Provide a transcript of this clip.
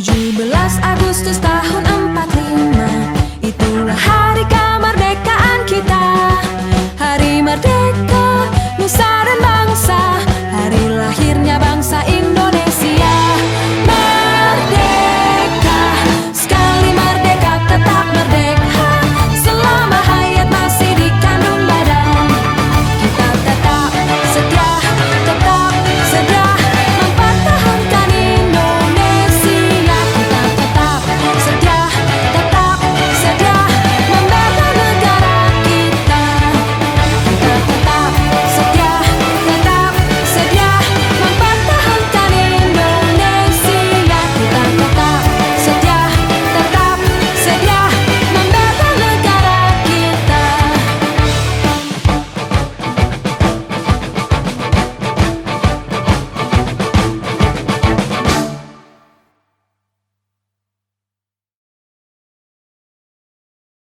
17 Agustus tahun 45 Itulah hari kemerdekaan kita.